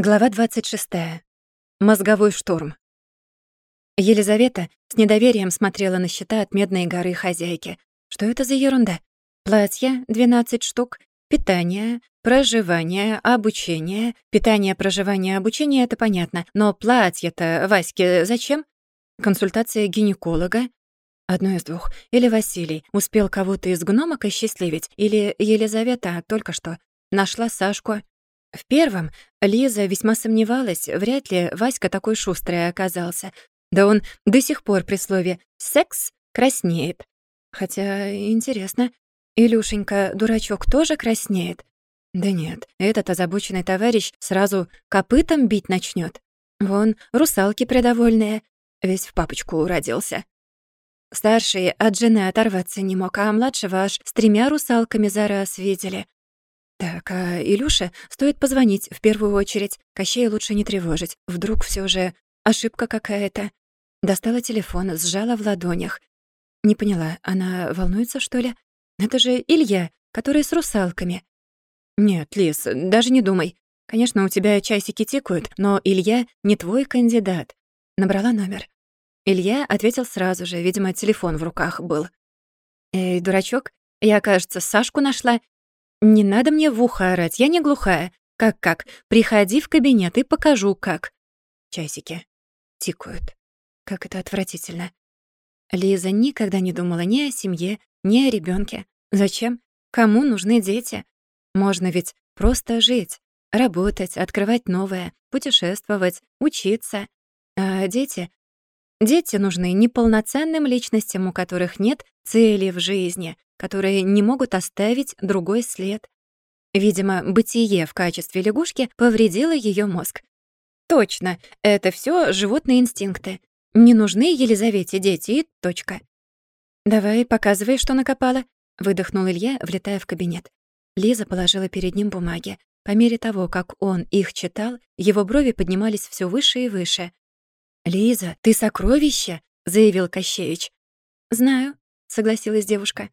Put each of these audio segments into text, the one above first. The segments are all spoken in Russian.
Глава 26. Мозговой штурм. Елизавета с недоверием смотрела на счета от Медной горы хозяйки. Что это за ерунда? Платья 12 штук, питание, проживание, обучение. Питание, проживание, обучение — это понятно. Но платье-то Ваське зачем? Консультация гинеколога? Одно из двух. Или Василий успел кого-то из гномок осчастливить, или Елизавета только что нашла Сашку, в первом Лиза весьма сомневалась, вряд ли Васька такой шустрый оказался. Да он до сих пор при слове «секс» краснеет. Хотя, интересно, Илюшенька, дурачок, тоже краснеет? Да нет, этот озабоченный товарищ сразу копытом бить начнет. Вон, русалки придовольные, весь в папочку родился. Старший от жены оторваться не мог, а младшего аж с тремя русалками за раз видели. Так, а Илюше стоит позвонить в первую очередь. Кощея лучше не тревожить. Вдруг все же ошибка какая-то. Достала телефон, сжала в ладонях. Не поняла, она волнуется, что ли? Это же Илья, который с русалками. Нет, Лис, даже не думай. Конечно, у тебя часики тикают, но Илья не твой кандидат. Набрала номер. Илья ответил сразу же, видимо, телефон в руках был. «Эй, дурачок, я, кажется, Сашку нашла «Не надо мне в ухо орать, я не глухая. Как-как? Приходи в кабинет и покажу, как». Часики тикают. Как это отвратительно. Лиза никогда не думала ни о семье, ни о ребенке. Зачем? Кому нужны дети? Можно ведь просто жить, работать, открывать новое, путешествовать, учиться. А дети? Дети нужны неполноценным личностям, у которых нет цели в жизни, которые не могут оставить другой след. Видимо, бытие в качестве лягушки повредило ее мозг. Точно, это все животные инстинкты. Не нужны Елизавете дети и точка. «Давай, показывай, что накопала», — выдохнул Илья, влетая в кабинет. Лиза положила перед ним бумаги. По мере того, как он их читал, его брови поднимались все выше и выше. «Лиза, ты сокровище!» — заявил Кощеич. «Знаю», — согласилась девушка.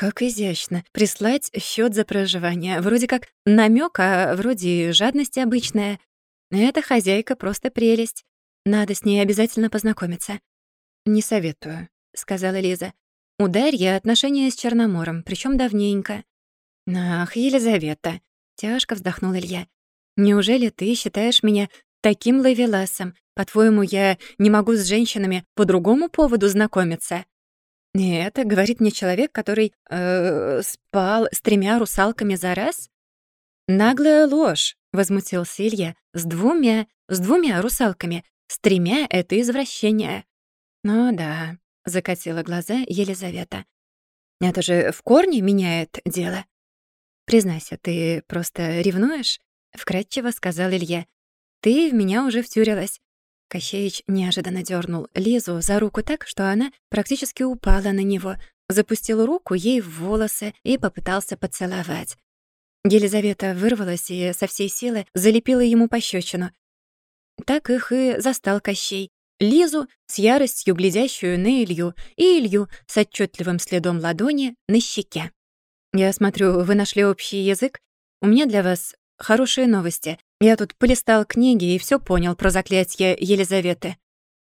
Как изящно. Прислать счет за проживание. Вроде как намек, а вроде жадность обычная. Эта хозяйка просто прелесть. Надо с ней обязательно познакомиться. «Не советую», — сказала Лиза. «У Дарьи отношения с Черномором, причем давненько». «Ах, Елизавета», — тяжко вздохнул Илья. «Неужели ты считаешь меня таким ловеласом? По-твоему, я не могу с женщинами по другому поводу знакомиться?» «Нет, — говорит мне человек, который э, спал с тремя русалками за раз?» «Наглая ложь!» — возмутился Илья. «С двумя, с двумя русалками. С тремя — это извращение». «Ну да», — закатила глаза Елизавета. «Это же в корне меняет дело». «Признайся, ты просто ревнуешь?» — вкратчиво сказал Илья. «Ты в меня уже втюрилась. Кощеич неожиданно дернул Лизу за руку так, что она практически упала на него, запустил руку ей в волосы и попытался поцеловать. Елизавета вырвалась и со всей силы залепила ему пощечину. Так их и застал Кощей. Лизу с яростью, глядящую на Илью, и Илью с отчетливым следом ладони на щеке. «Я смотрю, вы нашли общий язык. У меня для вас хорошие новости. Я тут полистал книги и все понял про заклятие Елизаветы».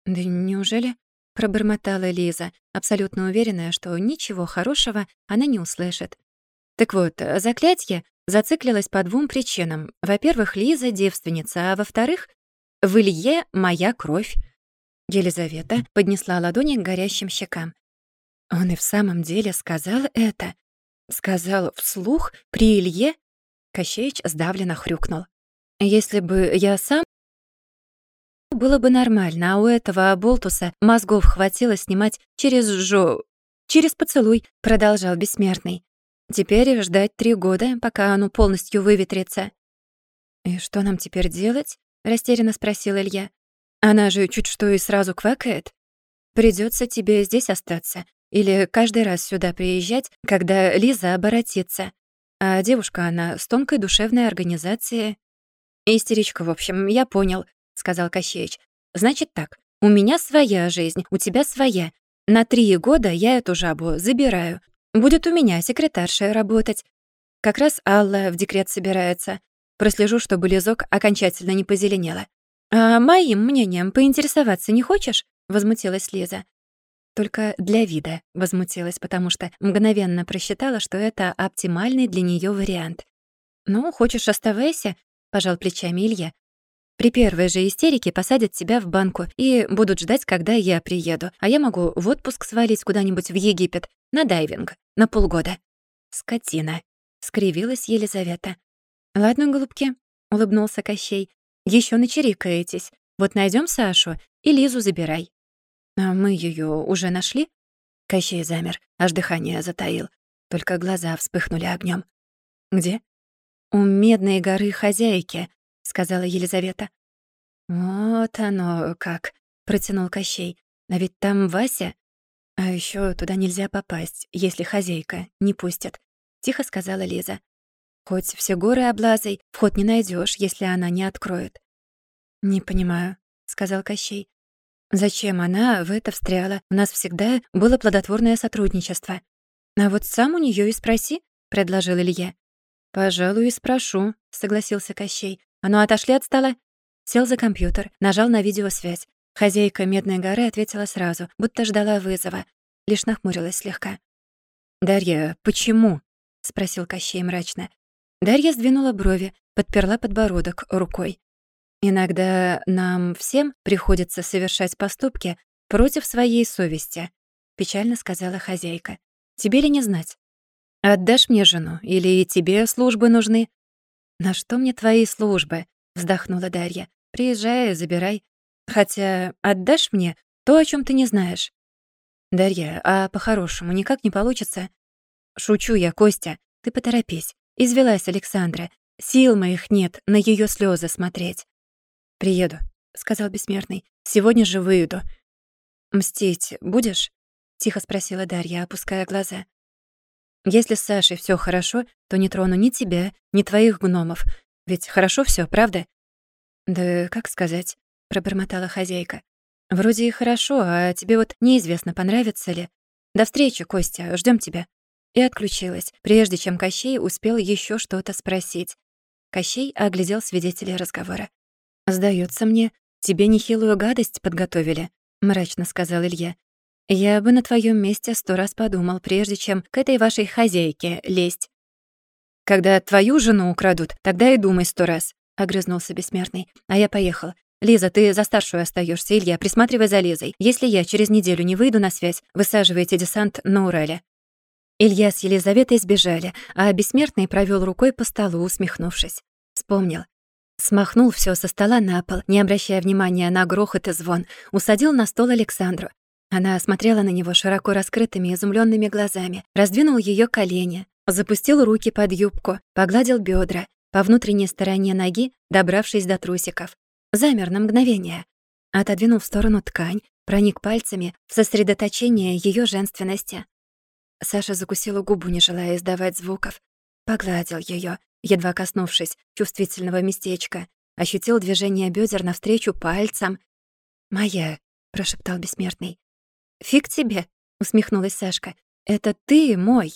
«Да неужели?» — пробормотала Лиза, абсолютно уверенная, что ничего хорошего она не услышит. Так вот, заклятие зациклилось по двум причинам. Во-первых, Лиза — девственница, а во-вторых, в Илье моя кровь. Елизавета поднесла ладони к горящим щекам. Он и в самом деле сказал это. Сказал вслух при Илье? Кощеич сдавленно хрюкнул. Если бы я сам... Было бы нормально, а у этого оболтуса мозгов хватило снимать через жо... Через поцелуй, продолжал бессмертный. Теперь ждать три года, пока оно полностью выветрится. «И что нам теперь делать?» — растерянно спросил Илья. «Она же чуть что и сразу квакает. Придется тебе здесь остаться или каждый раз сюда приезжать, когда Лиза оборотится. А девушка она с тонкой душевной организацией. «Истеричка, в общем, я понял», — сказал Кощеич. «Значит так, у меня своя жизнь, у тебя своя. На три года я эту жабу забираю. Будет у меня секретарша работать. Как раз Алла в декрет собирается. прослежу, чтобы лизок окончательно не позеленело. «А моим мнением поинтересоваться не хочешь?» — возмутилась Лиза. Только для вида возмутилась, потому что мгновенно просчитала, что это оптимальный для неё вариант. «Ну, хочешь, оставайся», — пожал плечами Илья. «При первой же истерике посадят тебя в банку и будут ждать, когда я приеду, а я могу в отпуск свалить куда-нибудь в Египет на дайвинг на полгода». «Скотина», — скривилась Елизавета. «Ладно, голубки», — улыбнулся Кощей. «Ещё начерикаетесь. Вот найдём Сашу и Лизу забирай». «А мы её уже нашли?» Кощей замер, аж дыхание затаил. Только глаза вспыхнули огнём. «Где?» «У Медной горы хозяйки», — сказала Елизавета. «Вот оно как», — протянул Кощей. «А ведь там Вася. А ещё туда нельзя попасть, если хозяйка не пустит», — тихо сказала Лиза. «Хоть все горы облазай, вход не найдёшь, если она не откроет». «Не понимаю», — сказал Кощей. Зачем она в это встряла? У нас всегда было плодотворное сотрудничество. А вот сам у неё и спроси, предложил Илья. Пожалуй, спрошу, согласился Кощей. А ну отошли от стола. Сел за компьютер, нажал на видеосвязь. Хозяйка Медной горы ответила сразу, будто ждала вызова. Лишь нахмурилась слегка. «Дарья, почему?» — спросил Кощей мрачно. Дарья сдвинула брови, подперла подбородок рукой. Иногда нам всем приходится совершать поступки против своей совести, печально сказала хозяйка. Тебе ли не знать? Отдашь мне жену или и тебе службы нужны? На что мне твои службы? вздохнула Дарья. Приезжай, забирай. Хотя отдашь мне то, о чем ты не знаешь. Дарья, а по-хорошему никак не получится? Шучу я, Костя. Ты поторопись. Извелась Александра. Сил моих нет на ее слезы смотреть. «Приеду», — сказал Бессмертный. «Сегодня же выйду». «Мстить будешь?» — тихо спросила Дарья, опуская глаза. «Если с Сашей всё хорошо, то не трону ни тебя, ни твоих гномов. Ведь хорошо всё, правда?» «Да как сказать?» — пробормотала хозяйка. «Вроде и хорошо, а тебе вот неизвестно, понравится ли. До встречи, Костя, ждём тебя». И отключилась, прежде чем Кощей успел ещё что-то спросить. Кощей оглядел свидетелей разговора. «Сдаётся мне, тебе нехилую гадость подготовили», — мрачно сказал Илья. «Я бы на твоём месте сто раз подумал, прежде чем к этой вашей хозяйке лезть». «Когда твою жену украдут, тогда и думай сто раз», — огрызнулся Бессмертный. «А я поехал. Лиза, ты за старшую остаёшься, Илья, присматривай за Лизой. Если я через неделю не выйду на связь, высаживайте десант на Урале». Илья с Елизаветой сбежали, а Бессмертный провёл рукой по столу, усмехнувшись. Вспомнил. Смахнул все со стола на пол, не обращая внимания на грохот и звон, усадил на стол Александру. Она смотрела на него широко раскрытыми изумленными глазами, раздвинул ее колени, запустил руки под юбку, погладил бедра, по внутренней стороне ноги, добравшись до трусиков. Замер на мгновение. Отодвинул в сторону ткань, проник пальцами в сосредоточение ее женственности. Саша закусила губу, не желая издавать звуков. Погладил ее, едва коснувшись чувствительного местечка, ощутил движение бедер навстречу пальцем. «Моя», — прошептал бессмертный. «Фиг тебе», — усмехнулась Сашка. «Это ты мой».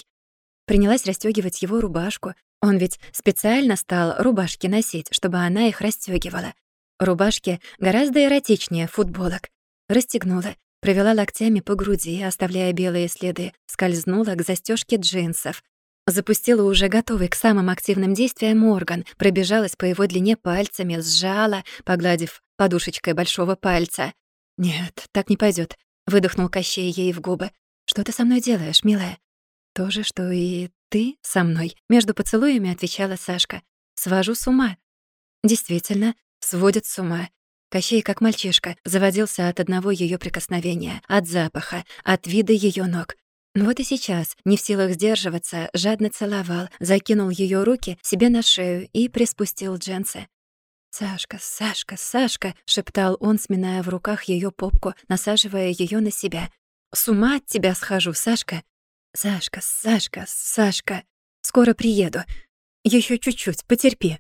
Принялась расстёгивать его рубашку. Он ведь специально стал рубашки носить, чтобы она их расстёгивала. Рубашки гораздо эротичнее футболок. Расстегнула, провела локтями по груди, оставляя белые следы, скользнула к застёжке джинсов, Запустила уже готовый к самым активным действиям орган, пробежалась по его длине пальцами, сжала, погладив подушечкой большого пальца. «Нет, так не пойдет, выдохнул Кощей ей в губы. «Что ты со мной делаешь, милая?» «То же, что и ты со мной», — между поцелуями отвечала Сашка. «Свожу с ума». Действительно, сводит с ума. Кощей, как мальчишка, заводился от одного ее прикосновения, от запаха, от вида ее ног. Вот и сейчас, не в силах сдерживаться, жадно целовал, закинул ее руки себе на шею и приспустил джинсы. «Сашка, Сашка, Сашка!» — шептал он, сминая в руках ее попку, насаживая ее на себя. «С ума от тебя схожу, Сашка!» «Сашка, Сашка, Сашка! Скоро приеду. Еще чуть-чуть, потерпи!»